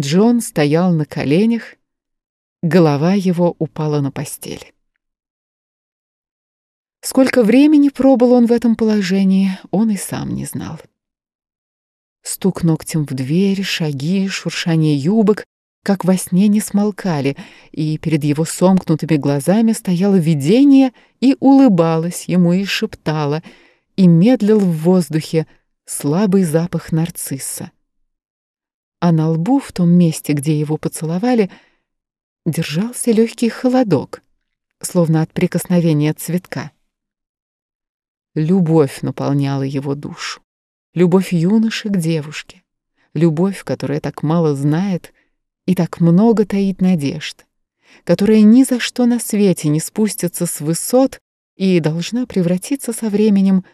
Джон стоял на коленях, голова его упала на постель. Сколько времени пробыл он в этом положении, он и сам не знал. Стук ногтем в дверь, шаги, шуршание юбок, как во сне не смолкали, и перед его сомкнутыми глазами стояло видение и улыбалось ему и шептало, и медлил в воздухе слабый запах нарцисса. А на лбу, в том месте, где его поцеловали, держался легкий холодок, словно от прикосновения цветка. Любовь наполняла его душу. Любовь юноши к девушке. Любовь, которая так мало знает и так много таит надежд. Которая ни за что на свете не спустится с высот и должна превратиться со временем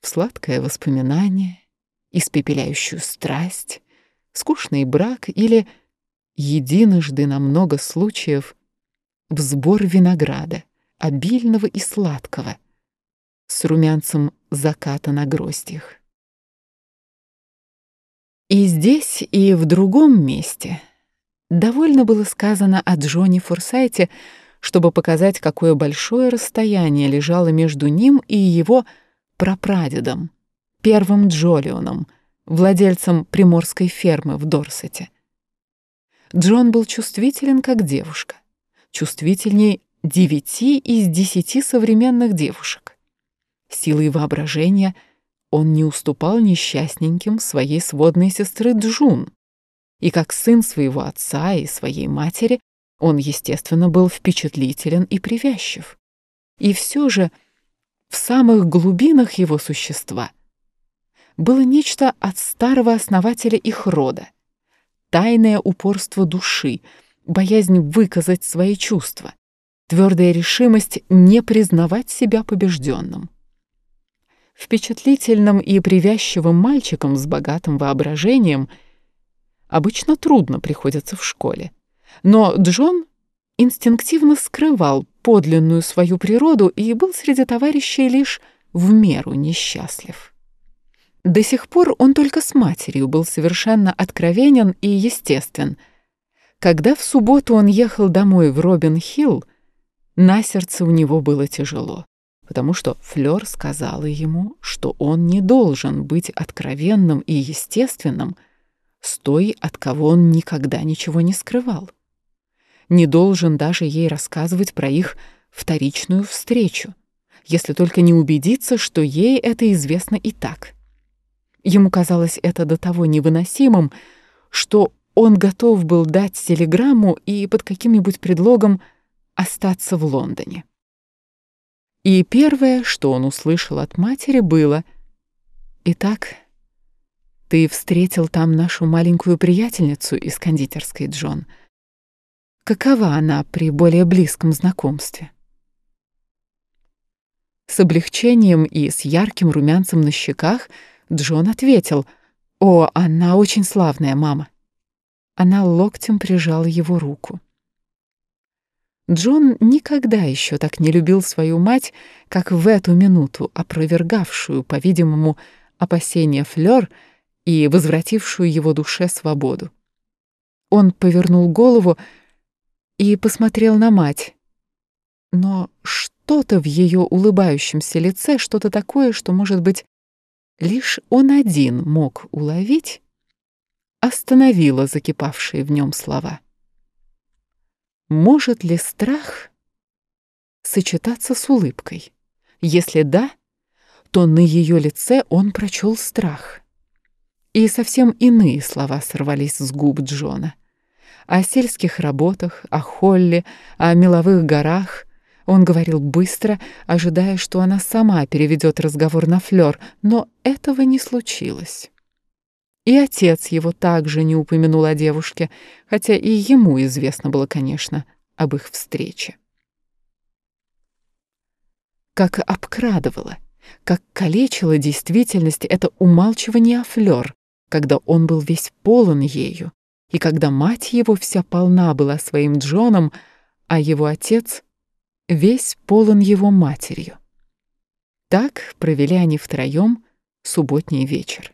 в сладкое воспоминание, испепеляющую страсть, скучный брак или единожды на много случаев в сбор винограда, обильного и сладкого, с румянцем заката на гроздьях. И здесь, и в другом месте довольно было сказано о Джоне Форсайте, чтобы показать, какое большое расстояние лежало между ним и его прапрадедом, первым Джолионом, владельцем приморской фермы в Дорсете. Джон был чувствителен, как девушка, чувствительней девяти из десяти современных девушек. Силой воображения он не уступал несчастненьким своей сводной сестры Джун. И как сын своего отца и своей матери, он, естественно, был впечатлителен и привязчив. И все же в самых глубинах его существа было нечто от старого основателя их рода, тайное упорство души, боязнь выказать свои чувства, твердая решимость не признавать себя побежденным. Впечатлительным и привязчивым мальчикам с богатым воображением обычно трудно приходится в школе. Но Джон инстинктивно скрывал подлинную свою природу и был среди товарищей лишь в меру несчастлив. До сих пор он только с матерью был совершенно откровенен и естествен. Когда в субботу он ехал домой в Робин-Хилл, на сердце у него было тяжело потому что Флёр сказала ему, что он не должен быть откровенным и естественным с той, от кого он никогда ничего не скрывал. Не должен даже ей рассказывать про их вторичную встречу, если только не убедиться, что ей это известно и так. Ему казалось это до того невыносимым, что он готов был дать телеграмму и под каким-нибудь предлогом остаться в Лондоне. И первое, что он услышал от матери, было «Итак, ты встретил там нашу маленькую приятельницу из кондитерской, Джон. Какова она при более близком знакомстве?» С облегчением и с ярким румянцем на щеках Джон ответил «О, она очень славная, мама». Она локтем прижала его руку. Джон никогда еще так не любил свою мать, как в эту минуту, опровергавшую, по-видимому, опасения Флёр и возвратившую его душе свободу. Он повернул голову и посмотрел на мать. Но что-то в ее улыбающемся лице, что-то такое, что, может быть, лишь он один мог уловить, остановило закипавшие в нем слова. Может ли страх сочетаться с улыбкой? Если да, то на ее лице он прочел страх. И совсем иные слова сорвались с губ Джона. О сельских работах, о Холле, о меловых горах. Он говорил быстро, ожидая, что она сама переведет разговор на Флёр, но этого не случилось. И отец его также не упомянул о девушке, хотя и ему известно было, конечно, об их встрече. Как обкрадывала, как калечила действительность это умалчивание о Флёр, когда он был весь полон ею, и когда мать его вся полна была своим Джоном, а его отец весь полон его матерью. Так провели они втроем субботний вечер.